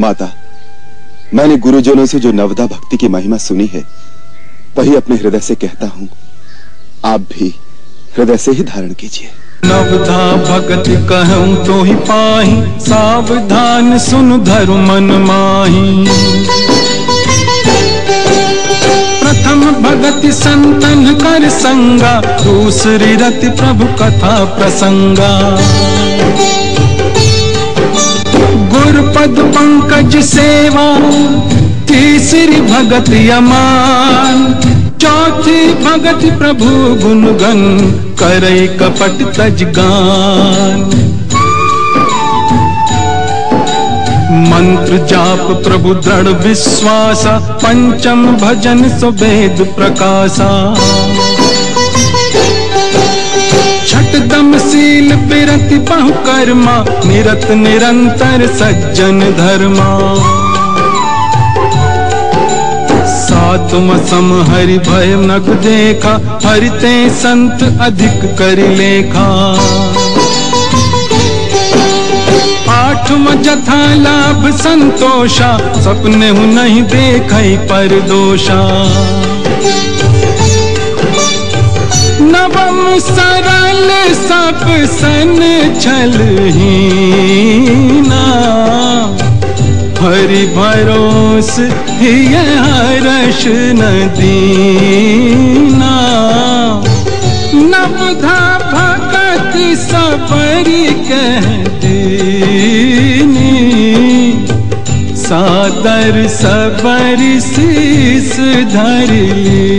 माता, मैंने गुरुजनों से जो नवदा भक्ति की महिमा सुनी है, वही अपने हृदय से कहता हूँ, आप भी हृदय से ही धारण कीजिए। नवधा भगत कहूँ तो ही पाही, सावधान सुन धरु मन माही। प्रथम भगत संतन कर संगा, दूसरी रति प्रभु कथा प्रसंगा। गुरुपद पंकज सेवा, तीसरी भगत यमान। चौथी भगत प्रभु गुणगन, करई कपट तजगान मंत्र जाप प्रभु दृढ़ विश्वासा, पंचम भजन सुवेद प्रकाशा। कर्मा, निरत निरंतर सज्जन धर्मा। सातम सम हरि भय नग देखा, हरिते संत अधिक कर लेखा। आठम जथा लाभ संतोषा, सपने हूँ नहीं देख पर दोषा नवम सरल सब सन छल हीना हरि भरोस हिय हर्ष नदीना। नवधा भगत सबरी कह सादर सबरी शीस धरली।